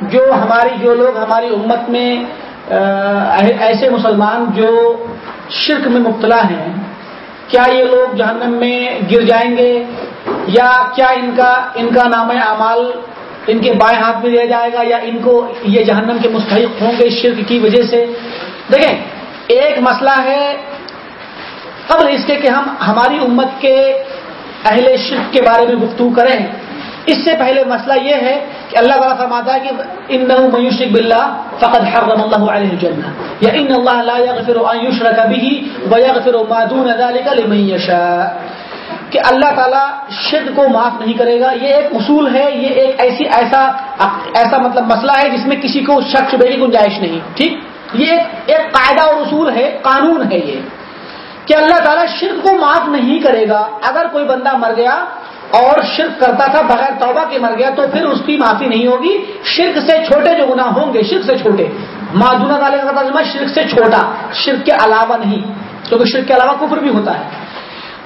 جو ہماری جو لوگ ہماری امت میں ایسے مسلمان جو شرک میں مبتلا ہیں، کیا یہ لوگ جہنم میں گر جائیں گے؟ یا کیا ان کا ان کا نام اعمال ان کے بائیں ہاتھ میں دیا جائے گا؟ یا ان کو یہ جہنم کے مستحق ہوں گے شرک کی وجہ سے؟ دیکھیں، ایک مسئلہ ہے، قبل اس کے کہ ہم، ہماری امت کے اہل شرک کے بارے میں گفتگو کریں۔ اس سے پہلے مسئلہ یہ ہے کہ اللہ تعالیٰ فرماتا ہے کہ ان میوشک بلّہ فقط حرم اللہ علیہ الجنہ یا ان اللہ لا يغفر ان يشرك به ويغفر ما دون ذلك لمن کہ اللہ تعالیٰ شد کو معاف نہیں کرے گا یہ ایک اصول ہے یہ ایک ایسی ایسا ایسا مطلب مسئلہ ہے جس میں کسی کو شک شبے کی گنجائش نہیں ٹھیک یہ ایک ایک قاعدہ اور اصول ہے قانون ہے یہ کہ اللہ تعالیٰ شرک کو معاف نہیں کرے گا اگر کوئی بندہ مر گیا اور شرک کرتا تھا، بغیر توبہ کے مر گیا، تو پھر اس کی معافی نہیں ہوگی۔ شرک سے چھوٹے جو گناہ ہوں گے، شرک سے چھوٹے۔ معدونہ والے کا ترجمہ شرک سے چھوٹا، شرک کے علاوہ نہیں، کیونکہ شرک کے علاوہ کفر بھی ہوتا ہے۔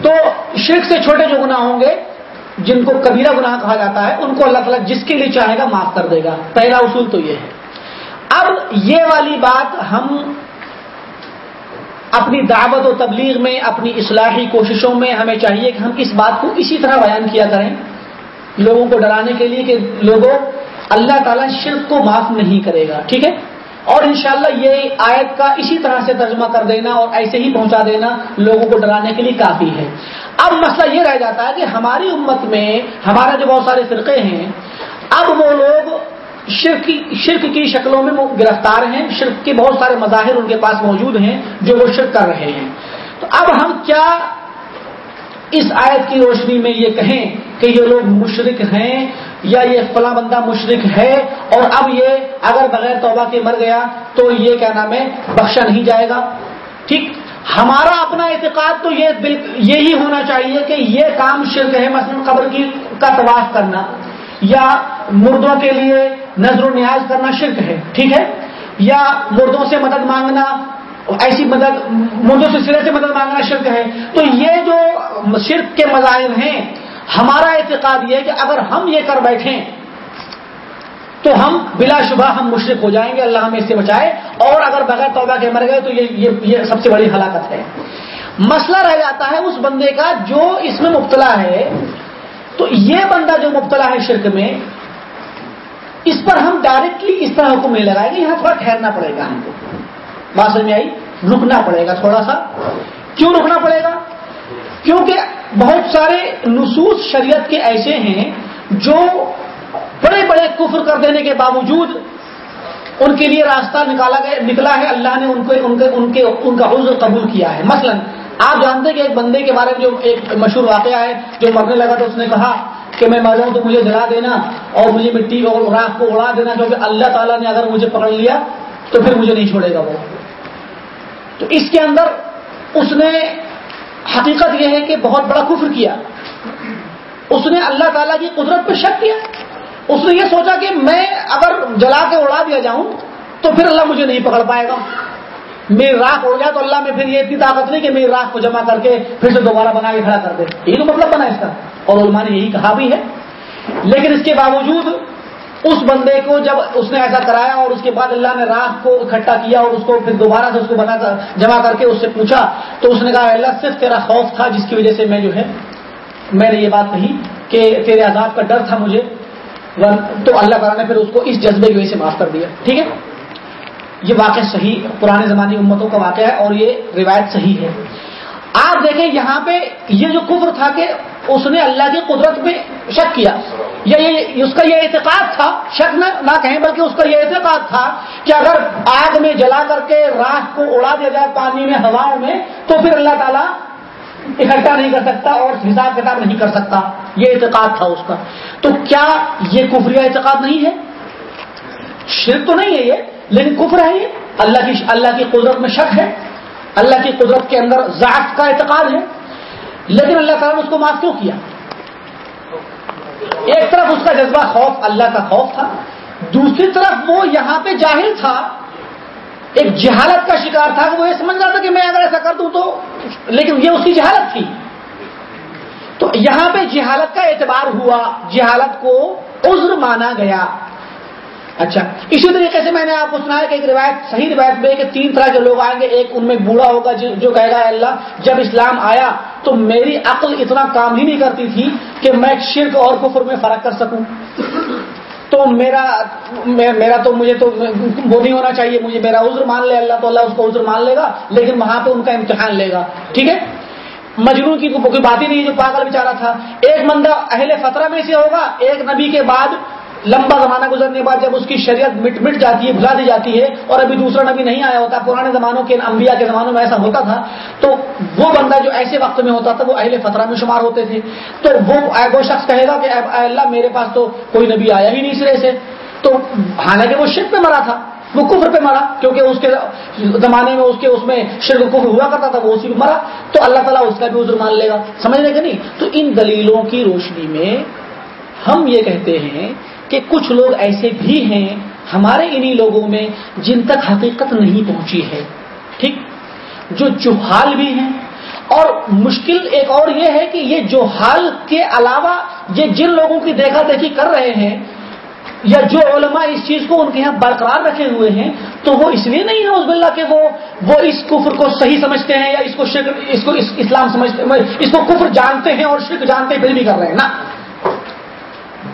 تو شرک سے چھوٹے جو گناہ ہوں گے، جن کو کبیرہ گناہ کہا جاتا ہے، ان کو اللہ تعالیٰ جس کے لیے چاہے گا، معاف کر دے گا۔ پہلا اصول تو یہ ہے۔ اب یہ والی بات ہم اپنی دعوت و تبلیغ میں، اپنی اصلاحی کوششوں میں ہمیں چاہیے کہ ہم اس بات کو اسی طرح بیان کیا کریں لوگوں کو ڈرانے کے لیے کہ لوگوں، اللہ تعالیٰ شرک کو معاف نہیں کرے گا، ٹھیک ہے؟ اور انشاءاللہ یہ آیت کا اسی طرح سے ترجمہ کر دینا اور ایسے ہی پہنچا دینا لوگوں کو ڈرانے کے لیے کافی ہے۔ اب مسئلہ یہ رہ جاتا ہے کہ ہماری امت میں، ہمارے جو بہت سارے فرقے ہیں، اب وہ لوگ شرک شرک کی شکلوں میں وہ گرفتار ہیں، شرک کے بہت سارے مظاہر ان کے پاس موجود ہیں جو وہ شرک کر رہے ہیں۔ تو اب ہم کیا اس آیت کی روشنی میں یہ کہیں کہ یہ لوگ مشرق ہیں یا یہ فلاں بندہ مشرق ہے؟ اور اب یہ اگر بغیر توبہ کے مر گیا تو یہ کیا نام ہے، بخشا نہیں جائے گا؟ ٹھیک؟ ہمارا اپنا اعتقاد تو یہ یہی ہونا چاہیے کہ یہ کام شرک ہے، مثلا قبر کی کا طواف کرنا، یا مردوں کے لیے نظر و نیاز کرنا شرک ہے ٹھیک ہے؟ یا مردوں سے مدد مانگنا ایسی مدد مردوں سے سرے سے مدد مانگنا شرک ہے۔ تو یہ جو شرک کے مظاہر ہیں ہمارا اعتقاد یہ ہے کہ اگر ہم یہ کر بیٹھیں تو ہم بلا شبہ ہم مشرق ہو جائیں گے اللہ ہمیں اس سے بچائے۔ اور اگر بغیر توبہ کے مر گئے تو یہ یہ, یہ سب سے بڑی ہلاکت ہے۔ مسئلہ رہ جاتا ہے اس بندے کا جو اس میں مبتلا ہے۔ تو یہ بندہ جو مبتلا ہے شرک میں اس پر ہم ڈائریکٹلی اس طرح حکم نہیں لگائیں گے، یہاں تھوڑا ٹھہرنا پڑے گا ہم کو۔ بات سمجھ آئی؟ رکنا پڑے گا تھوڑا سا۔ کیوں رکنا پڑے گا؟ کیونکہ بہت سارے نصوص شریعت کے ایسے ہیں جو بڑے بڑے کفر کر دینے کے باوجود ان کے لیے راستہ نکالا گیا نکلا ہے۔ اللہ نے ان کو، ان کے ان کے، ان کا حضر قبول کیا ہے۔ مثلا، آپ جانتے کہ ایک بندے کے بارے میں جو ایک مشہور واقعہ ہے، جو مرنے لگا تو اس نے کہا کہ میں مر ہوں تو مجھے جلا دینا اور مجھے مٹی اور راک کو اڑا دینا کیونکہ اللہ تعالیٰ نے اگر مجھے پکڑ لیا تو پھر مجھے نہیں چھوڑے گا وہ۔ تو اس کے اندر اس نے حقیقت یہ ہے کہ بہت بڑا کفر کیا۔ اس نے اللہ تعالیٰ کی قدرت پہ شک کیا۔ اس نے یہ سوچا کہ میں اگر جلا کے اڑا دیا جاؤں تو پھر اللہ مجھے نہیں پکڑ پائے گا۔ میری راک اڑ جائے تو اللہ میں پھر یہ اتنی طاقت نہیں کہ میری راک کو جمع کر کے پھر سے دوبارہ بنا کے کھڑا کر دے۔ یہی تو مطلب بنا اس کا۔ اور علماء نے یہی کہا بھی ہے۔ لیکن اس کے باوجود اس بندے کو جب اس نے ایسا کرایا اور اس کے بعد اللہ نے راہ کو اکٹھا کیا اور اس کو پھر دوبارہ سے اس کو بنا کر جمع کر کے اس سے پوچھا، تو اس نے کہا اللہ، صرف تیرا خوف تھا جس کی وجہ سے میں جو ہے میں نے یہ بات کہی کہ تیرے عذاب کا ڈر تھا مجھے۔ تو اللہ تعالیٰ نے پھر اس کو اس جذبے کی وجہ سے معاف کر دیا۔ ٹھیک ہے؟ یہ واقع صحیح پرانے زمانے امتوں کا واقعہ ہے اور یہ روایت صحیح ہے۔ آپ دیکھیں یہاں پہ یہ جو کفر تھا کہ اس نے اللہ کی قدرت پہ شک کیا۔ یا یہ اس کا یہ اعتقاد تھا، شک نہ کہیں بلکہ اس کا یہ اعتقاد تھا کہ اگر آگ میں جلا کر کے راہ کو اڑا دیا جائے پانی میں، ہواؤں میں، تو پھر اللہ تعالیٰ اکٹھا نہیں کر سکتا اور حساب کتاب نہیں کر سکتا۔ یہ اعتقاد تھا اس کا۔ تو کیا یہ کفری اعتقاد نہیں ہے؟ شرک تو نہیں ہے یہ۔ لیکن کفر ہے یہ۔ اللہ کی اللہ کی قدرت میں شک ہے۔ اللہ کی قدرت کے اندر ذات کا اعتقاد ہے۔ لیکن اللہ تعالیٰ نے اس کو معاف کیوں کیا؟ ایک طرف اس کا جذبہ خوف، اللہ کا خوف تھا۔ دوسری طرف وہ یہاں پہ جاہل تھا۔ ایک جہالت کا شکار تھا کہ وہ یہ سمجھ رہا تھا کہ میں اگر ایسا کر دوں تو لیکن یہ اس کی جہالت تھی۔ تو یہاں پہ جہالت کا اعتبار ہوا، جہالت کو عذر مانا گیا۔ اچھا اسی طریقے سے میں نے آپ کو سنا ہے کہ ایک روایت، صحیح روایت میں کہ تین طرح کے لوگ آئیں گے، ایک ان میں بوڑھا ہوگا جو کہے گا اللہ، جب اسلام آیا تو میری عقل اتنا کام ہی نہیں کرتی تھی کہ میں شرک اور کفر میں فرق کر سکوں۔ تو میرا میرا تو، مجھے تو وہ نہیں ہونا چاہیے، مجھے میرا عذر مان لے، اللہ تو اللہ اس کو عذر مان لے گا، لیکن وہاں پہ ان کا امتحان لے گا۔ ٹھیک ہے؟ مجنون کی کوئی بات ہی نہیں جو پاگل بیچارہ تھا۔ ایک بندہ اہل فترہ میں سے ہوگا، ایک نبی کے بعد لمبا زمانہ گزرنے کے بعد جب اس کی شریعت مٹ مٹ جاتی ہے، بھلا دی جاتی ہے اور ابھی دوسرا نبی نہیں آیا ہوتا، پرانے زمانوں کے انبیاء کے زمانوں میں ایسا ہوتا تھا، تو وہ بندہ جو ایسے وقت میں ہوتا تھا، وہ اہل فترہ میں شمار ہوتے تھے۔ تو وہ وہ شخص کہے گا کہ اللہ، میرے پاس تو کوئی نبی آیا ہی نہیں سرے سے۔ تو حالانکہ وہ شرک پہ مرا تھا، وہ کفر پہ مرا، کیونکہ اس کے زمانے میں اس کے اس میں شرک کفر ہوا کرتا تھا، وہ اسی پہ مرا۔ تو اللہ تعالیٰ اس کا بھی عذر مان لے گا۔ سمجھنے کا نہیں؟ تو ان دلیلوں کی روشنی میں ہم یہ کہتے ہیں کہ کچھ لوگ ایسے بھی ہیں ہمارے انہی لوگوں میں جن تک حقیقت نہیں پہنچی ہے، ٹھیک؟ جو جوحال بھی ہیں۔ اور مشکل ایک اور یہ ہے کہ یہ جوحال کے علاوہ یہ جن لوگوں کی دیکھا دیکھی کر رہے ہیں یا جو علماء اس چیز کو ان کے یہاں برقرار رکھے ہوئے ہیں، تو وہ اس لیے نہیں ہے اس بلّہ کہ وہ وہ اس کفر کو صحیح سمجھتے ہیں یا اس کو شرک، اس کو اسلام سمجھتے ہیں، اس کو کفر جانتے ہیں اور شرک جانتے ہیں، پھر بھی کر رہے ہیں نا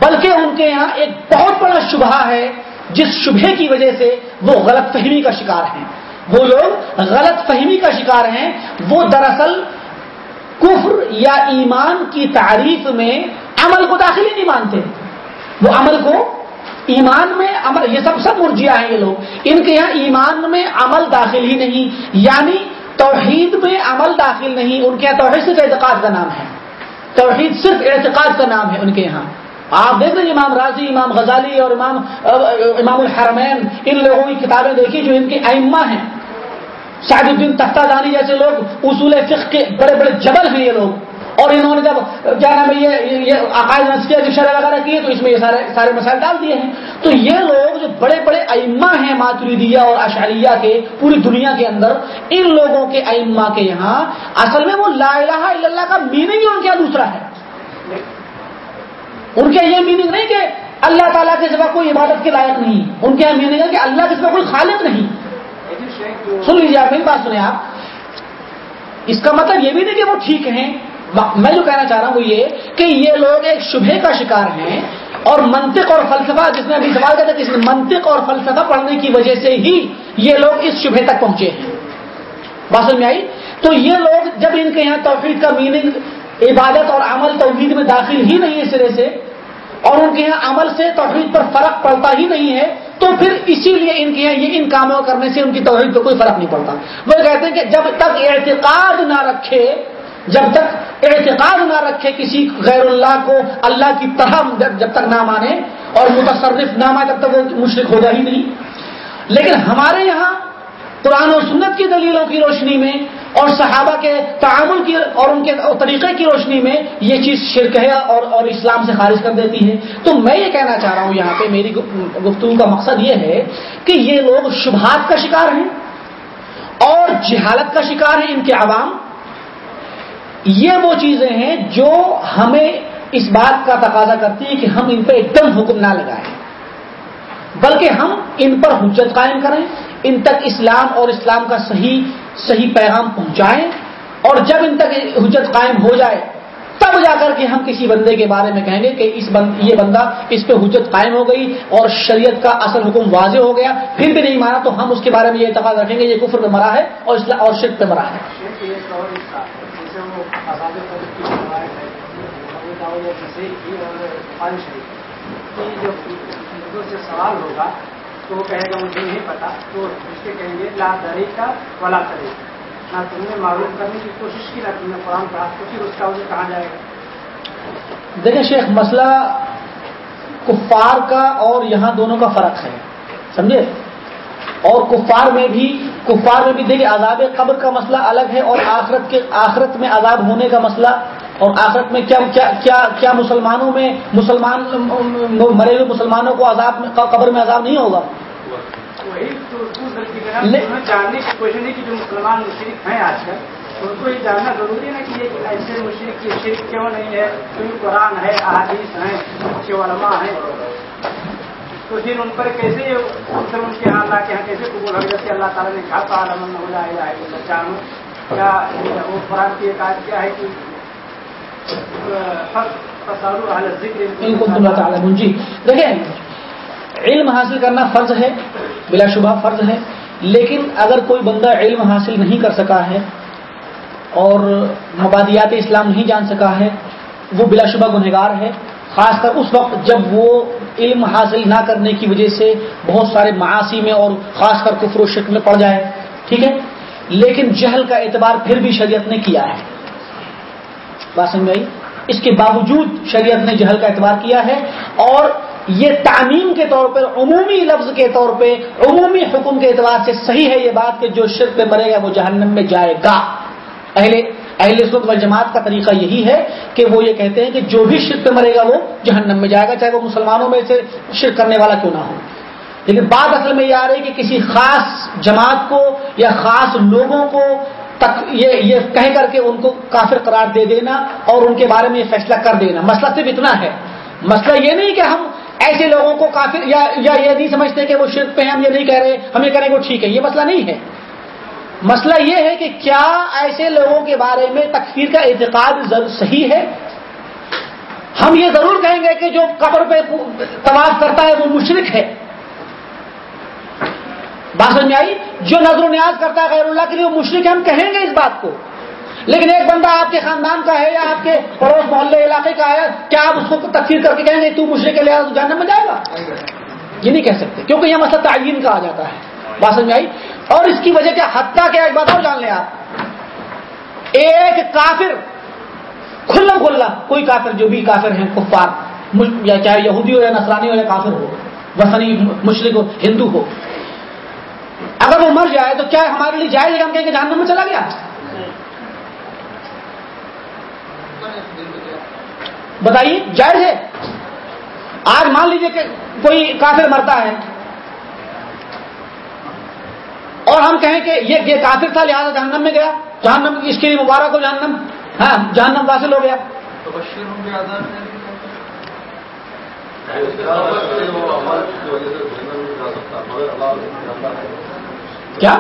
بلکہ ان کے یہاں ایک بہت بڑا شبہ ہے، جس شبہ کی وجہ سے وہ غلط فہمی کا شکار ہیں۔ وہ لوگ غلط فہمی کا شکار ہیں۔ وہ دراصل کفر یا ایمان کی تعریف میں عمل کو داخل ہی نہیں مانتے۔ وہ عمل کو ایمان میں عمل، یہ سب سب مرجیا ہیں یہ لوگ۔ ان کے یہاں ایمان میں عمل داخل ہی نہیں یعنی توحید میں عمل داخل نہیں۔ ان کے یہاں توحید صرف اعتقاد کا نام ہے۔ توحید صرف اعتقاد کا نام ہے ان کے یہاں۔ آپ دیکھ لیں امام راضی امام غزالی اور امام امام الحرمین، ان لوگوں کی کتابیں دیکھی جو ان کے ائمہ ہیں۔ شاہد الدین تختہ دانی جیسے لوگ، اصول فقہ کے بڑے بڑے جبل ہیں یہ لوگ۔ اور انہوں نے جب، کیا نام ہے یہ عقائد نسکیہ کی شرح وغیرہ کی تو اس میں یہ سارے سارے مسائل ڈال دیے ہیں۔ تو یہ لوگ جو بڑے بڑے ائمہ ہیں ماتریدیہ اور اشعریہ کے، پوری دنیا کے اندر، ان لوگوں کے ائمہ کے یہاں، اصل میں وہ لا الہ الا اللہ کا میننگ ان کے دوسرا ہے۔ ان کے یہ میننگ نہیں کہ اللہ تعالیٰ کے سوا کوئی عبادت کے لائق نہیں۔ ان کے یہاں میننگ ہے کہ اللہ کے سوا کوئی خالق نہیں۔ سن لیجیے آپ میری بات سنیں آپ۔ اس کا مطلب یہ بھی نہیں کہ وہ ٹھیک ہیں۔ میں جو کہنا چاہ رہا ہوں وہ یہ کہ یہ لوگ ایک شبہ کا شکار ہیں اور منطق اور فلسفہ جس نے ابھی سوال کیا تھا کہ منطق اور فلسفہ پڑھنے کی وجہ سے ہی یہ لوگ اس شبہ تک پہنچے ہیں۔ بات میں آئی؟ تو یہ لوگ جب ان کے یہاں توفیق کا میننگ عبادت اور عمل توحید میں داخل ہی نہیں ہے سرے سے، اور ان کے یہاں عمل سے توحید پر فرق پڑتا ہی نہیں ہے، تو پھر اسی لیے ان کے یہاں یہ ان کاموں کرنے سے ان کی توحید پہ کوئی فرق نہیں پڑتا۔ وہ کہتے ہیں کہ جب تک اعتقاد نہ رکھے، جب تک اعتقاد نہ رکھے کسی غیر اللہ کو، اللہ کی طرح جب تک نہ مانے، اور متصرف نہ مانے جب تک وہ مشرق ہو جائے ہی نہیں۔ لیکن ہمارے یہاں قرآن و سنت کی دلیلوں کی روشنی میں اور صحابہ کے تعامل کی اور ان کے طریقے کی روشنی میں یہ چیز شرک ہے اور اور اسلام سے خارج کر دیتی ہے۔ تو میں یہ کہنا چاہ رہا ہوں یہاں پہ میری گفتگو کا مقصد یہ ہے کہ یہ لوگ شبہات کا شکار ہیں اور جہالت کا شکار ہیں ان کے عوام۔ یہ وہ چیزیں ہیں جو ہمیں اس بات کا تقاضا کرتی ہے کہ ہم ان پہ ایک دم حکم نہ لگائیں۔ بلکہ ہم ان پر حجت قائم کریں، ان تک اسلام اور اسلام کا صحیح صحیح پیغام پہنچائیں اور جب ان تک حجت قائم ہو جائے، تب جا کر کے ہم کسی بندے کے بارے میں کہیں گے کہ اس بند، یہ بندہ اس پہ حجت قائم ہو گئی اور شریعت کا اصل حکم واضح ہو گیا، پھر بھی نہیں مانا تو ہم اس کے بارے میں یہ اعتقاد رکھیں گے یہ کفر پہ مرا ہے اور اسلام اور شرک پہ مرا ہے۔ سوال ہوگا تو وہ کہے گا، مجھے نہیں پتا۔ تو اس کے کہیں گے، لا دری کا ولا کرے نہ تم نے معلوم کرنے کی کوشش کی، نہ تم نے قرآن پڑھا۔ تو پھر اس کا اسے کہاں جائے گا؟ دیکھیں شیخ، مسئلہ کفار کا اور یہاں دونوں کا فرق ہے۔ سمجھے؟ اور کفار میں بھی، کفار میں بھی دیکھیں، عذاب قبر کا مسئلہ الگ ہے اور آخرت کے، آخرت میں عذاب ہونے کا مسئلہ اور آخرت میں کیا کیا کیا, کیا مسلمانوں میں مسلمان مرے ہوئے مسلمانوں کو عذاب میں قبر میں عذاب نہیں ہوگا؟ جاننے کی کوشش نہیں کہ جو مسلمان مشرق ہیں آج کل۔ ان کو یہ جاننا ضروری ہے کہ یہ ایسے مشرق کی شرک کیوں نہیں ہے؟ کیونکہ قرآن ہے احادیث ہیں اچھے علماء ہیں؟ تو پھر ان پر کیسے پھر ان کے اللہ کے یہاں کیسے قبول ہوگا؟ جیسے اللہ تعالیٰ نے کہا تو عالم ہو گا جانو کیا وہ قرآن کی ایک آج کیا ہے کہ ان کو اللہ تعالیٰ جی دیکھیں، علم حاصل کرنا فرض ہے، بلا شبہ فرض ہے، لیکن اگر کوئی بندہ علم حاصل نہیں کر سکا ہے اور مبادیات اسلام نہیں جان سکا ہے، وہ بلا شبہ گنہگار ہے، خاص کر اس وقت جب وہ علم حاصل نہ کرنے کی وجہ سے بہت سارے معاشی میں اور خاص کر کفر و شک میں پڑ جائے، ٹھیک ہے؟ لیکن جہل کا اعتبار پھر بھی شریعت نے کیا ہے۔ بات سمجھ آئی؟ اس کے باوجود شریعت نے جہل کا اعتبار کیا ہے اور یہ تعمیم کے طور پر، عمومی لفظ کے طور پہ عمومی حکم کے اعتبار سے صحیح ہے یہ بات کہ جو شرک پہ مرے گا وہ جہنم میں جائے گا۔ اہل اہل سلط والجماعت کا طریقہ یہی ہے کہ وہ یہ کہتے ہیں کہ جو بھی شرک پہ مرے گا وہ جہنم میں جائے گا، چاہے وہ مسلمانوں میں سے شرک کرنے والا کیوں نہ ہو۔ لیکن بات اصل میں یہ آ رہی ہے کہ کسی خاص جماعت کو یا خاص لوگوں کو تک یہ یہ کہہ کر کے ان کو کافر قرار دے دینا اور ان کے بارے میں یہ فیصلہ کر دینا۔ مسئلہ صرف اتنا ہے۔ مسئلہ یہ نہیں کہ ہم ایسے لوگوں کو کافر یا یا یہ نہیں سمجھتے کہ وہ شرک پہ ہم یہ نہیں کہہ رہے، ہم یہ کریں وہ ٹھیک ہے۔ یہ مسئلہ نہیں ہے۔ مسئلہ یہ ہے کہ کیا ایسے لوگوں کے بارے میں تکفیر کا اعتقاد صحیح ہے؟ ہم یہ ضرور کہیں گے کہ جو قبر پہ طواف کرتا ہے وہ مشرق ہے۔ بات سمجھ آئی؟ جو نظر و نیاز کرتا ہے غیر اللہ کے لیے وہ مشرق ہے، ہم کہیں گے اس بات کو۔ لیکن ایک بندہ آپ کے خاندان کا ہے یا آپ کے پڑوس محلے علاقے کا ہے، کیا آپ اس کو تفصیل کر کے کہیں گے تو مشرق کے لحاظ جاننے میں جائے گا؟ یہ نہیں کہہ سکتے، کیونکہ یہ مسئلہ تعین کا آ جاتا ہے۔ بات سمجھ آئی؟ اور اس کی وجہ کیا؟ حتیٰ کیا ایک بات اور جان لیں آپ۔ ایک کافر کھلا کھلا کوئی کافر جو بھی کافر ہیں، کفار یا چاہے یہودی ہو یا نسرانی ہو یا کافر ہو وسنی مشرق ہو، ہندو ہو۔ اگر وہ مر جائے تو کیا ہمارے لیے جائز ہم کہیں گے جہنم میں چلا گیا؟ بتائیے، جائز ہے؟ آج مان لیجیے کہ کوئی کافر مرتا ہے اور ہم کہیں کہ یہ یہ کافر تھا، لہٰذا جہنم میں گیا۔ جہنم اس کے لیے مبارک ہو، جہنم۔ ہاں جہنم واصل ہو گیا۔ کیا؟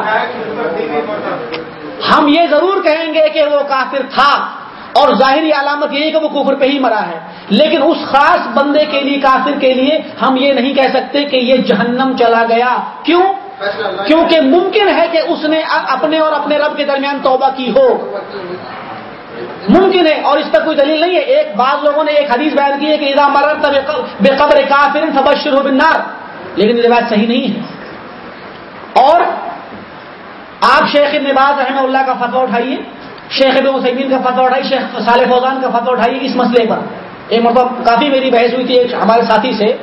ہم یہ ضرور کہیں گے کہ وہ کافر تھا اور ظاہری علامت یہی کہ وہ کفر پہ ہی مرا ہے۔ لیکن اس خاص بندے کے لیے، کافر کے لیے ہم یہ نہیں کہہ سکتے کہ یہ جہنم چلا گیا۔ کیوں؟ کیونکہ ممکن ہے کہ اس نے اپنے اور اپنے رب کے درمیان توبہ کی ہو۔ ممکن ہے، اور اس پر کوئی دلیل نہیں ہے۔ ایک بعض لوگوں نے ایک حدیث بیان کی ہے کہ ادا مرت بے قبر کافر فبشر ہو بنار لیکن یہ بات صحیح نہیں ہے۔ اور آپ شیخ نواز رحمہ اللہ کا فتوا اٹھائیے شیخ ابن حسین کا فتوا اٹھائیے شیخ صالح فوزان کا فتوا اٹھائیے اس مسئلے پر۔ ایک مطلب کافی میری بحث ہوئی تھی ایک ہمارے ساتھی سے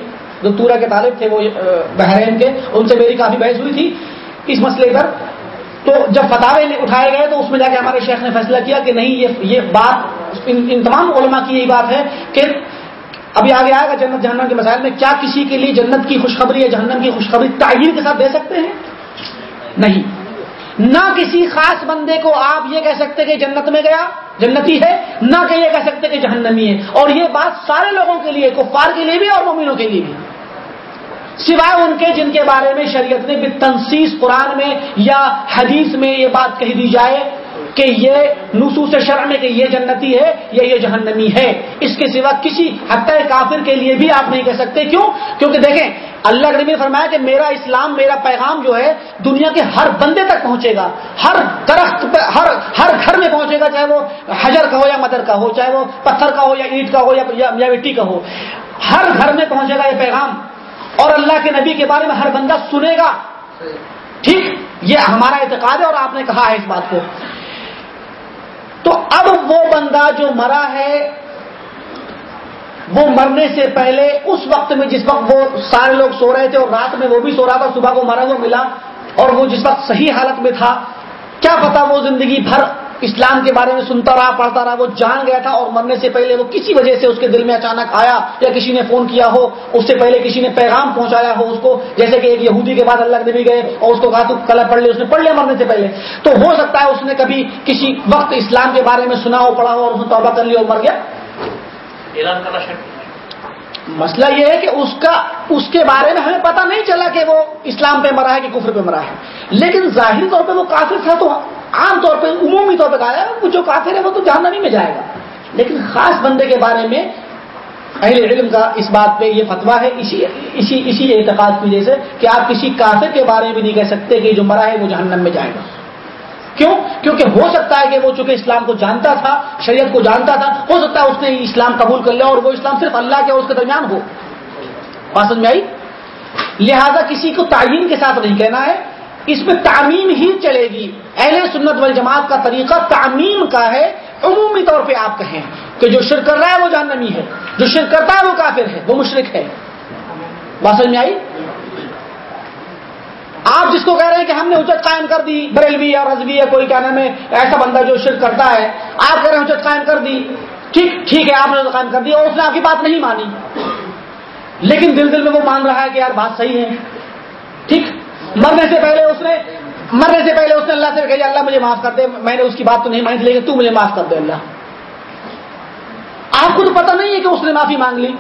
جو تورا کے طالب تھے وہ بحرین کے ان سے میری کافی بحث ہوئی تھی اس مسئلے پر۔ تو جب فتح اٹھائے گئے تو اس میں جا کے ہمارے شیخ نے فیصلہ کیا کہ نہیں یہ یہ بات ان, ان تمام علماء کی یہی بات ہے کہ ابھی آگے آئے گا جنت جہنم کے مسائل میں کیا کسی کے لیے جنت کی خوشخبری یا جہنم کی خوشخبری تعین کے ساتھ دے سکتے ہیں؟ نہیں۔ نہ کسی خاص بندے کو آپ یہ کہہ سکتے کہ جنت میں گیا، جنتی ہے، نہ کہ یہ کہہ سکتے کہ جہنمی ہے۔ اور یہ بات سارے لوگوں کے لیے، کفار کے لیے بھی اور مومنوں کے لیے بھی۔ سوائے ان کے جن کے بارے میں شریعت نے تنسیس قرآن میں یا حدیث میں یہ بات کہہ دی جائے کہ یہ نصوص شرع میں کہ یہ جنتی ہے یا یہ جہنمی ہے اس کے سوا کسی حتی کافر کے لیے بھی آپ نہیں کہہ سکتے۔ کیوں؟ کیونکہ دیکھیں اللہ نبی نے فرمایا کہ میرا اسلام میرا پیغام جو ہے دنیا کے ہر بندے تک پہنچے گا۔ ہر درخت پہ ہر ہر گھر میں پہنچے گا چاہے وہ حجر کا ہو یا مدر کا ہو چاہے وہ پتھر کا ہو یا اینٹ کا ہو یا مٹی کا ہو۔ ہر گھر میں پہنچے گا یہ پیغام۔ اور اللہ کے نبی کے بارے میں ہر بندہ سنے گا۔ ٹھیک؟ یہ ہمارا اعتقاد ہے اور آپ نے کہا ہے اس بات کو۔ تو اب وہ بندہ جو مرا ہے، وہ مرنے سے پہلے اس وقت میں جس وقت وہ سارے لوگ سو رہے تھے اور رات میں وہ بھی سو رہا تھا، صبح کو مرا، وہ ملا اور وہ جس وقت صحیح حالت میں تھا، کیا پتا وہ زندگی بھر اسلام کے بارے میں سنتا رہا، پڑھتا رہا، وہ جان گیا تھا اور مرنے سے پہلے وہ کسی وجہ سے اس کے دل میں اچانک آیا یا کسی نے فون کیا ہو، اس سے پہلے کسی نے پیغام پہنچایا ہو اس کو، جیسے کہ ایک یہودی کے بعد اللہ نبی گئے اور اس کو کہا، تو کلر پڑھ لے، اس نے پڑھ لیا مرنے سے پہلے. تو ہو سکتا ہے اس نے کبھی کسی وقت اسلام کے بارے میں سنا ہو، پڑھا ہو اور اس نے توبہ کر لیا اور مر گیا؟ اعلان کرنا مسئلہ یہ ہے کہ اس کا اس کے بارے میں ہمیں پتہ نہیں چلا کہ وہ اسلام پہ مرا ہے کہ کفر پہ مرا ہے۔ لیکن ظاہری طور پہ وہ کافر تھا تو عام طور پہ عمومی طور پہ کہا وہ جو کافر ہے وہ تو جہنمی میں جائے گا۔ لیکن خاص بندے کے بارے میں اہل علم کا اس بات پہ یہ فتویٰ ہے، اسی اسی اسی اعتقاد کی وجہ سے کہ آپ کسی کافر کے بارے میں بھی نہیں کہہ سکتے کہ جو مرا ہے وہ جہنم میں جائے گا۔ کیوں؟ کیونکہ ہو سکتا ہے کہ وہ چونکہ اسلام کو جانتا تھا، شریعت کو جانتا تھا، ہو سکتا ہے اس نے اسلام قبول کر لیا اور وہ اسلام صرف اللہ کے اور اس کے درمیان ہو۔ بات سمجھ میں آئی؟ لہذا کسی کو تعین کے ساتھ نہیں کہنا ہے۔ اس میں تعمیم ہی چلے گی۔ اہل سنت والجماعت کا طریقہ تعمیم کا ہے، عمومی طور پہ آپ کہیں کہ جو شرک کر رہا ہے وہ جاننی ہے، جو شرک کرتا ہے وہ کافر ہے، وہ مشرق ہے۔ بات سمجھ میں آئی؟ آپ جس کو کہہ رہے ہیں کہ ہم نے اچت قائم کر دی، بریلوی یا رضوی یا کوئی کیا نام ہے ایسا بندہ جو شرک کرتا ہے، آپ کہہ رہے ہیں اچت قائم کر دی، ٹھیک ٹھیک ہے، آپ نے قائم کر دی اور اس نے آپ کی بات نہیں مانی۔ لیکن دل دل میں وہ مان رہا ہے کہ یار بات صحیح ہے۔ ٹھیک، مرنے سے پہلے اس نے، مرنے سے پہلے اس نے اللہ سے کہا اللہ مجھے معاف کر دے، میں نے اس کی بات تو نہیں مانی لیکن تو مجھے معاف کر دے اللہ۔ آپ کو تو پتا نہیں ہے کہ اس نے معافی مانگ لی۔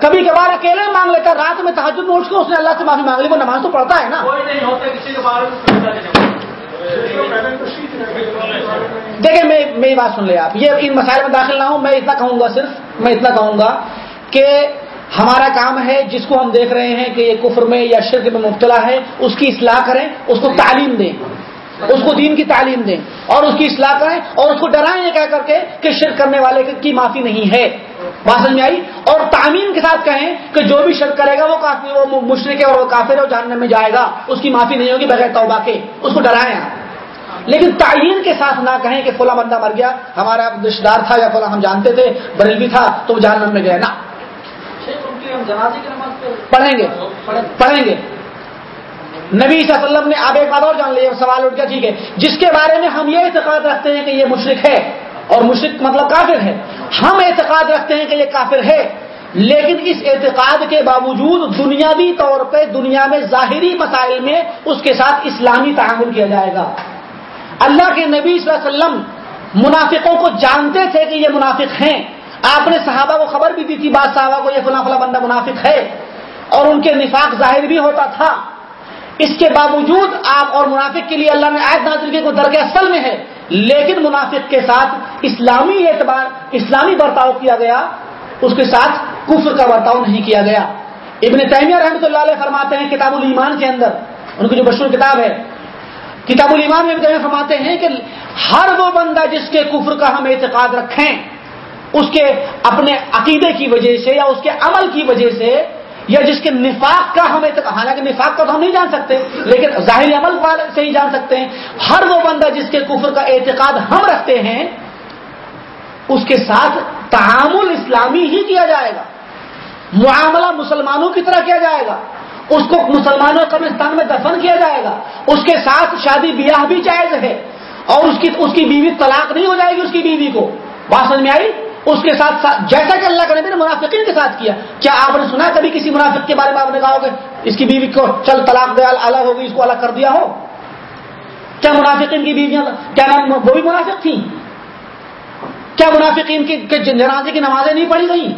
کبھی کبھار اکیلے مانگ لیتا رات میں تحجد میں اٹھ کے اس نے اللہ سے معافی مانگ لی وہ نماز تو پڑھتا ہے نا۔ دیکھیں میں میری بات سن لیں آپ۔ یہ ان مسائل میں داخل نہ ہوں میں اتنا کہوں گا صرف میں اتنا کہوں گا کہ ہمارا کام ہے جس کو ہم دیکھ رہے ہیں کہ یہ کفر میں یا شرک میں مبتلا ہے اس کی اصلاح کریں اس کو تعلیم دیں۔ اس کو دین کی تعلیم دیں اور اس کی اصلاح کریں اور اس کو ڈرائیں یہ کہہ کر کے کہ شرک کرنے والے کی معافی نہیں ہے۔ بات میں آئی؟ اور تعمیم کے ساتھ کہیں کہ جو بھی شرک کرے گا وہ کافی وہ مشرق ہے اور وہ کافر ہے وہ جاننے میں جائے گا۔ اس کی معافی نہیں ہوگی بغیر توبہ کے۔ اس کو ڈرائیں لیکن تعین کے ساتھ نہ کہیں کہ فلاں بندہ مر گیا ہمارا رشتے دار تھا یا فلاں ہم جانتے تھے بریلوی تھا تو وہ جہنم میں گئے نا پڑھیں گے۔ پڑھیں گے۔ نبی صلی اللہ علیہ وسلم نے آپ ایک بات اور جان لی سوال اٹھ گیا، ٹھیک ہے۔ جس کے بارے میں ہم یہ اعتقاد رکھتے ہیں کہ یہ مشرق ہے، اور مشرق مطلب کافر ہے۔ ہم اعتقاد رکھتے ہیں کہ یہ کافر ہے، لیکن اس اعتقاد کے باوجود دنیاوی طور پہ دنیا میں ظاہری مسائل میں اس کے ساتھ اسلامی تعامل کیا جائے گا۔ اللہ کے نبی صلی اللہ علیہ وسلم منافقوں کو جانتے تھے کہ یہ منافق ہیں۔ آپ نے صحابہ کو خبر بھی دی تھی، بعض صحابہ کو، یہ فلاں فلاں بندہ منافق ہے، اور ان کے نفاق ظاہر بھی ہوتا تھا۔ اس کے باوجود آپ اور منافق کے لیے اللہ نے عائد نازل کی کو درگہ اصل میں ہے۔ لیکن منافق کے ساتھ اسلامی اعتبار، اسلامی برتاؤ کیا گیا، اس کے ساتھ کفر کا برتاؤ نہیں کیا گیا۔ ابن تیمیہ رحمۃ اللہ علیہ فرماتے ہیں کتاب الایمان کے اندر، ان کی جو مشہور کتاب ہے۔ کتاب الایمان میں بھی فرماتے ہیں کہ ہر وہ بندہ جس کے کفر کا ہم اعتقاد رکھیں، اس کے اپنے عقیدے کی وجہ سے یا اس کے عمل کی وجہ سے یا جس کے نفاق کا ہم حالانکہ نفاق کا تو ہم نہیں جان سکتے، لیکن ظاہری عمل سے ہی جان سکتے ہیں۔ ہر وہ بندہ جس کے کفر کا اعتقاد ہم رکھتے ہیں، اس کے ساتھ تعامل اسلامی ہی کیا جائے گا۔ معاملہ مسلمانوں کی طرح کیا جائے گا۔ اس کو مسلمانوں قبرستان میں دفن کیا جائے گا۔ اس کے ساتھ شادی بیاہ بھی جائز ہے اور اس کی اس کی بیوی طلاق نہیں ہو جائے گی اس کی بیوی کو۔ بات سمجھ میں آئی؟ اس کے ساتھ جیسا کہ اللہ کے نبی نے منافقین کے ساتھ کیا کیا آپ نے سنا کبھی کسی منافق کے بارے میں آپ نے کہا ہوگا؟ اس کی بیوی کو چل طلاق دیا الگ ہوگی، اس کو الگ کر دیا ہو۔ کیا منافقین کی بیویاں کیا نام وہ بھی منافق تھیں؟ کیا منافقین کی جنازے کی نمازیں نہیں پڑھی گئی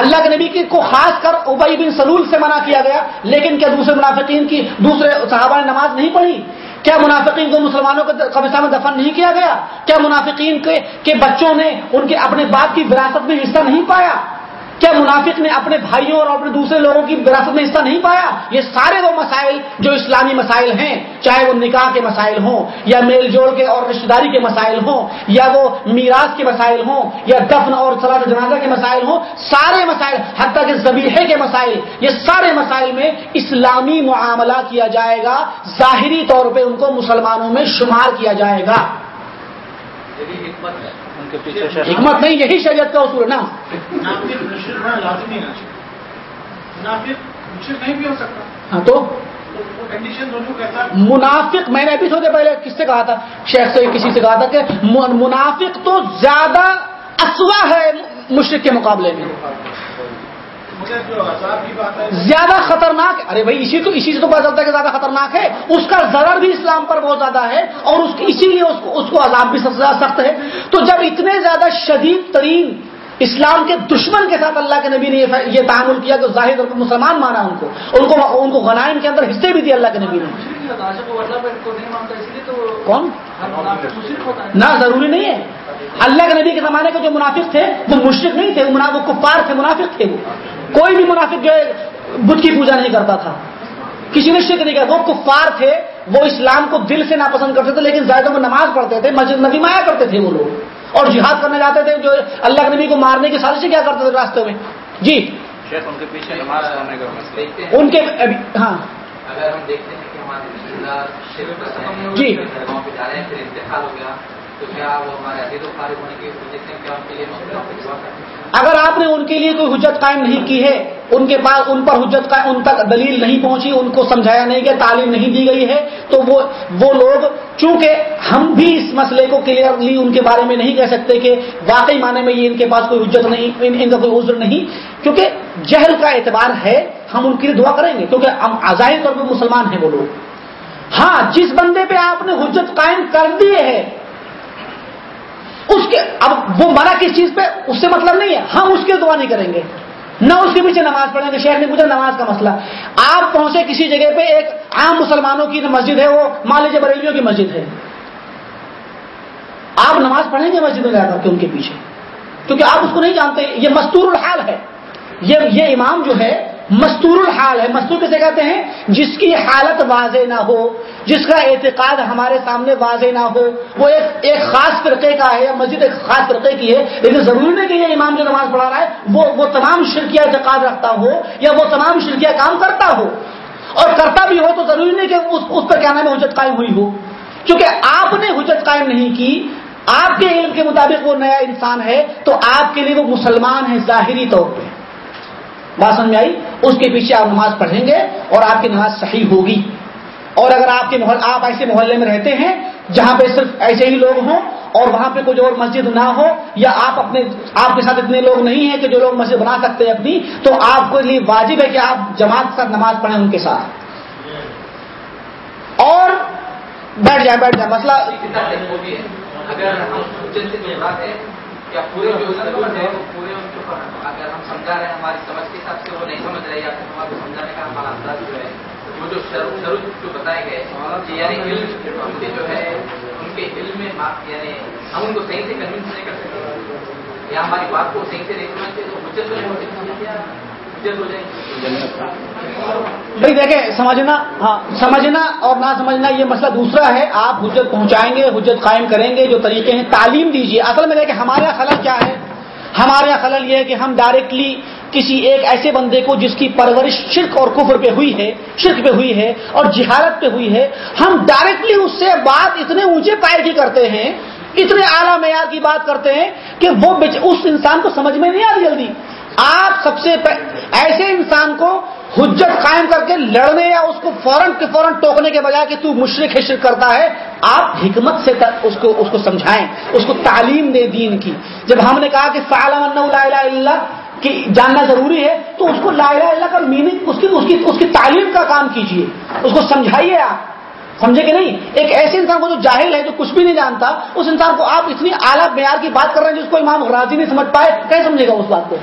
اللہ کے نبی کو خاص کر ابئی بن سلول سے منع کیا گیا، لیکن کیا دوسرے منافقین کی دوسرے صحابہ نے نماز نہیں پڑھی؟ کیا منافقین کو مسلمانوں کے قبرستان میں دفن نہیں کیا گیا؟ کیا منافقین کے بچوں نے ان کے اپنے باپ کی وراثت میں حصہ نہیں پایا؟ کیا منافق نے اپنے بھائیوں اور اپنے دوسرے لوگوں کی وراثت میں حصہ نہیں پایا؟ یہ سارے وہ مسائل جو اسلامی مسائل ہیں، چاہے وہ نکاح کے مسائل ہوں، یا میل جوڑ کے اور رشتے داری کے مسائل ہوں، یا وہ میراث کے مسائل ہوں، یا دفن اور سلاد جنازہ کے مسائل ہوں، سارے مسائل، حتیٰ کہ زبیحے کے مسائل، یہ سارے مسائل میں اسلامی معاملہ کیا جائے گا، ظاہری طور پہ ان کو مسلمانوں میں شمار کیا جائے گا۔ حکمت نہیں یہی شریعت کا اصول ہے نا ہاں تو؟ منافق میں نے ابھی تھوڑے پہلے کس سے کہا تھا؟ شیخ سے کسی سے کہا تھا کہ منافق تو زیادہ اسوا ہے مشرق کے مقابلے میں۔ زیادہ خطرناک ارے بھائی، اسی تو اسی سے تو پتا چلتا ہے کہ زیادہ خطرناک ہے۔ اس کا ضرر بھی اسلام پر بہت زیادہ ہے اور اس اسی لیے اس کو اس کو عذاب بھی سب سے زیادہ سخت ہے۔ تو جب اتنے زیادہ شدید ترین اسلام کے دشمن کے ساتھ اللہ کے نبی نے یہ تعامل کیا کہ ظاہر طور پر مسلمان مانا ان کو ان کو ان کو غنائم کے اندر حصے بھی دیے اللہ کے نبی نے۔ کون؟ نہ، ضروری نہیں ہے۔ اللہ کے نبی کے زمانے کے جو منافق تھے، وہ مشرق نہیں تھے وہ کفار تھے، منافق تھے وہ۔ کوئی بھی منافق جو ہے بدھ کی پوجا نہیں کرتا تھا۔ کسی نے شرک نہیں کیا۔ وہ کفار تھے وہ اسلام کو دل سے ناپسند کرتے تھے لیکن زیادہ وہ نماز پڑھتے تھے مسجد نبی مایا کرتے تھے وہ لوگ۔ اور جہاد کرنے جاتے تھے جو اللہ کے نبی کو مارنے کی سازشیں کیا کرتے تھے راستے میں۔ جی۔ ان کے پیچھے نماز ان کے ہاں۔ اگر ہم دیکھتے ہیں کہ ہمارے جی۔ انتقال ہو گیا۔ تو کیا وہ ہمارے فارغ ہونے کی کیا ان کے لیے اگر آپ نے ان کے لیے کوئی حجت قائم نہیں کی ہے ان کے پاس ان پر حجت قائم ان تک دلیل نہیں پہنچی ان کو سمجھایا نہیں گیا تعلیم نہیں دی گئی ہے تو وہ وہ لوگ چونکہ ہم بھی اس مسئلے کو کلیئرلی ان کے بارے میں نہیں کہہ سکتے کہ واقعی معنی میں یہ ان کے پاس کوئی حجت نہیں ان, ان کا کوئی عذر نہیں کیونکہ جہل کا اعتبار ہے ہم ان کے لیے دعا کریں گے کیونکہ ہم ظاہر طور پہ مسلمان ہیں وہ لوگ۔ ہاں جس بندے پہ آپ نے حجت قائم کر دی ہے اس کے اب وہ مرا کس چیز پہ؟ اس سے مطلب نہیں ہے۔ ہم اس کے دعا نہیں کریں گے۔ نہ اس کے پیچھے نماز پڑھیں گے۔ شہر نے پوچھا، نماز کا مسئلہ۔ آپ پہنچے کسی جگہ پہ، ایک عام مسلمانوں کی مسجد ہے، وہ مالج بریلیوں کی مسجد ہے۔ آپ نماز پڑھیں گے مسجد میں جا کر کے ان کے پیچھے؟ کیونکہ آپ اس کو نہیں جانتے۔ یہ مستور الحال ہے۔ یہ یہ امام جو ہے مستور الحال ہے۔ مستور کسے کہتے ہیں؟ جس کی حالت واضح نہ ہو جس کا اعتقاد ہمارے سامنے واضح نہ ہو۔ وہ ایک ایک خاص فرقے کا ہے یا مسجد ایک خاص فرقے کی ہے لیکن ضروری نہیں کہ یہ امام جو نماز پڑھا رہا ہے وہ وہ تمام شرکیہ اعتقاد رکھتا ہو یا وہ تمام شرکیہ کام کرتا ہو۔ اور کرتا بھی ہو تو ضروری نہیں کہ اس, اس پر کیا نام ہے حجت قائم ہوئی ہو۔ کیونکہ آپ نے حجت قائم نہیں کی آپ کے علم کے مطابق وہ نیا انسان ہے تو آپ کے لیے وہ مسلمان ہے ظاہری طور پہ۔ بات سمجھ میں آئی؟ اس کے پیچھے آپ نماز پڑھیں گے اور آپ کی نماز صحیح ہوگی۔ اور اگر آپ کے محل آپ ایسے محلے میں رہتے ہیں جہاں پہ صرف ایسے ہی لوگ ہوں اور وہاں پہ کوئی اور مسجد نہ ہو یا آپ اپنے آپ کے ساتھ اتنے لوگ نہیں ہیں کہ جو لوگ مسجد بنا سکتے ہیں اپنی، تو آپ کو لیے واجب ہے کہ آپ جماعت کے ساتھ نماز پڑھیں ان کے ساتھ۔ اور بیٹھ جائیں بیٹھ جائیں، مسئلہ اگر پورے جو ہے پورے اگر ہم سمجھا رہے ہیں، ہماری سمجھ کے حساب سے وہ نہیں سمجھ رہے یا پھر ہمارے سمجھانے کا ہمارا انداز جو ہے، وہ جو شروع جو بتائے گئے یعنی علم کے جو ہے، ان کے علم میں یعنی ہم ان کو صحیح سے کنوینس نہیں کر سکتے۔ یا ہماری بات کو صحیح سے نہیں سمجھتے تو مجھے تو نہیں ہوتی۔ بھائی دیکھیں، سمجھنا ہاں سمجھنا اور نہ سمجھنا یہ مسئلہ دوسرا ہے۔ آپ حجت پہنچائیں گے، حجت قائم کریں گے، جو طریقے ہیں، تعلیم دیجیے اصل میں دیکھیں، ہمارے یہاں خلل کیا ہے؟ ہمارے یہاں خلل یہ ہے کہ ہم ڈائریکٹلی کسی ایک ایسے بندے کو جس کی پرورش شرک اور کفر پہ ہوئی ہے، شرک پہ ہوئی ہے اور جہالت پہ ہوئی ہے، ہم ڈائریکٹلی اس سے بات اتنے اونچے پائر کی کرتے ہیں، اتنے اعلیٰ معیار کی بات کرتے ہیں کہ وہ اس انسان کو سمجھ میں نہیں آتی جلدی۔ آپ سب سے ایسے انسان کو حجت قائم کر کے لڑنے یا اس کو فوراً کے فوراً ٹوکنے کے بجائے کہ تو مشرق شرک کرتا ہے، آپ حکمت سے اس کو اس کو سمجھائیں، اس کو تعلیم دے دین کی۔ جب ہم نے کہا کہ فعالم اللہ کی جاننا ضروری ہے، تو اس کو لا الہ اللہ کا میننگ اس کی اس کی اس کی تعلیم کا کام کیجیے اس کو سمجھائیے آپ۔ سمجھے کہ نہیں؟ ایک ایسے انسان کو جو جاہل ہے، جو کچھ بھی نہیں جانتا، اس انسان کو آپ اتنی اعلیٰ معیار کی بات کر رہے ہیں جس کو امام راضی نہیں سمجھ پائے، کیسے سمجھے گا اس بات کو؟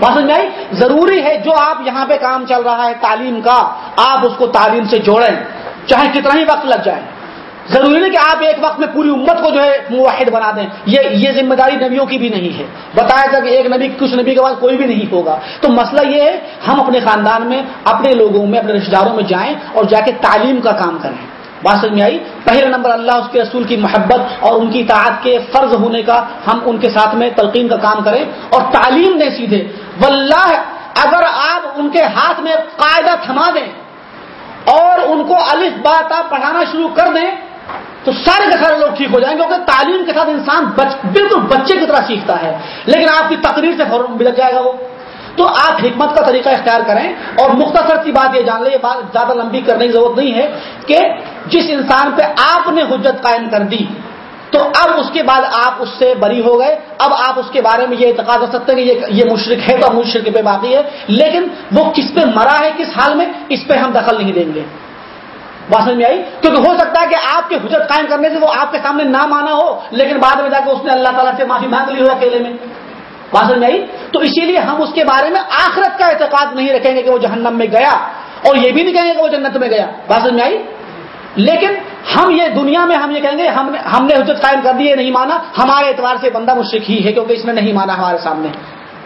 بات سمجھ آئی؟ ضروری ہے جو آپ یہاں پہ کام چل رہا ہے تعلیم کا، آپ اس کو تعلیم سے جوڑیں، چاہے کتنا ہی وقت لگ جائے۔ ضروری نہیں کہ آپ ایک وقت میں پوری امت کو جو ہے موحد بنا دیں۔ یہ یہ ذمہ داری نبیوں کی بھی نہیں ہے۔ بتایا تھا کہ ایک نبی کچھ نبی کے بعد کوئی بھی نہیں ہوگا۔ تو مسئلہ یہ ہے، ہم اپنے خاندان میں، اپنے لوگوں میں، اپنے رشتے داروں میں جائیں اور جا کے تعلیم کا کام کریں۔ بات سمجھ میں آئی؟ پہلے نمبر، اللہ اس کے رسول کی محبت اور ان کی اطاعت کے فرض ہونے کا ہم ان کے ساتھ میں تلقین کا کام کریں اور تعلیم دیں سیدھے۔ واللہ، اگر آپ ان کے ہاتھ میں قاعدہ تھما دیں اور ان کو الف بات آپ پڑھانا شروع کر دیں تو سارے کے سارے لوگ ٹھیک ہو جائیں گے، کیونکہ تعلیم کے ساتھ انسان بچ، بالکل بچے کی طرح سیکھتا ہے، لیکن آپ کی تقریر سے فوراً بلک جائے گا وہ۔ تو آپ حکمت کا طریقہ اختیار کریں اور مختصر سی بات یہ جان لیں، یہ بات زیادہ لمبی کرنے کی ضرورت نہیں ہے کہ جس انسان پہ آپ نے حجت قائم کر دی، تو اب اس کے بعد آپ اس سے بری ہو گئے۔ اب آپ اس کے بارے میں یہ اعتقاد کر سکتے ہیں کہ یہ مشرق ہے تو مشرق پہ باقی ہے، لیکن وہ کس پہ مرا ہے، کس حال میں، اس پہ ہم دخل نہیں دیں گے۔ بات سمجھ میں آئی۔ کیونکہ ہو سکتا ہے کہ آپ کے حجت قائم کرنے سے وہ آپ کے سامنے نہ مانا ہو، لیکن بعد میں جا کے اس نے اللہ تعالیٰ سے معافی مانگ لی ہو اکیلے میں۔ بات سمجھ میں آئی۔ تو اسی لیے ہم اس کے بارے میں آخرت کا اعتقاد نہیں رکھیں گے کہ وہ جہنم میں گیا، اور یہ بھی نہیں کہیں گے کہ وہ جنت میں گیا۔ بات سمجھ میں آئی۔ لیکن ہم یہ دنیا میں ہم یہ کہیں گے، ہم نے ہم نے حجت قائم کر دی، یہ نہیں مانا۔ ہمارے اعتبار سے بندہ مشرق ہی ہے، کیونکہ اس نے نہیں مانا ہمارے سامنے۔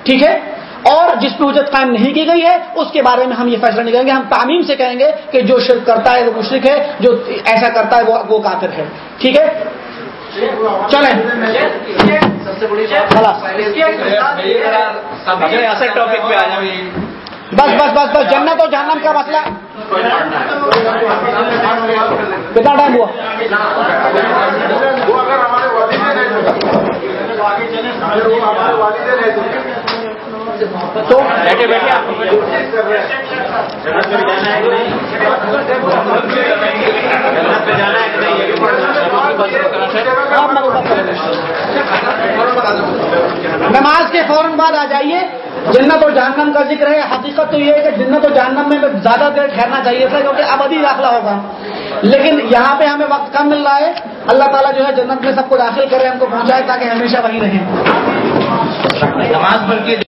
ٹھیک ہے؟ اور جس پہ حجت قائم نہیں کی گئی ہے اس کے بارے میں ہم یہ فیصلہ نہیں کریں گے۔ ہم تعمیم سے کہیں گے کہ جو شرک کرتا ہے وہ مشرق ہے جو ایسا کرتا ہے وہ وہ کافر ہے۔ ٹھیک ہے؟ چلیں۔ سب سے بڑی خلاص اصل ٹاپک پہ آ جائیں۔ بس بس بس بس جنت اور جہنم کا مسئلہ۔ کتنا ٹائم ہوا؟ وہ اگر ہمارے والدین ہیں تو۔ آگے وہ ہمارے والدین ہیں تو بیٹھے بیٹھے آپ نماز کے فوراً بعد آ جائیے۔ جنت اور جہنم کا ذکر ہے۔ حقیقت تو یہ ہے کہ جنت اور جہنم میں زیادہ دیر ٹھہرنا چاہیے تھا کیونکہ ابدی داخلہ ہوگا۔ لیکن یہاں پہ ہمیں وقت کم مل رہا ہے۔ اللہ تعالیٰ جو ہے جنت میں سب کو داخل کرے ہم کو پہنچائے تاکہ ہمیشہ وہی رہیں۔ نماز پڑھ کے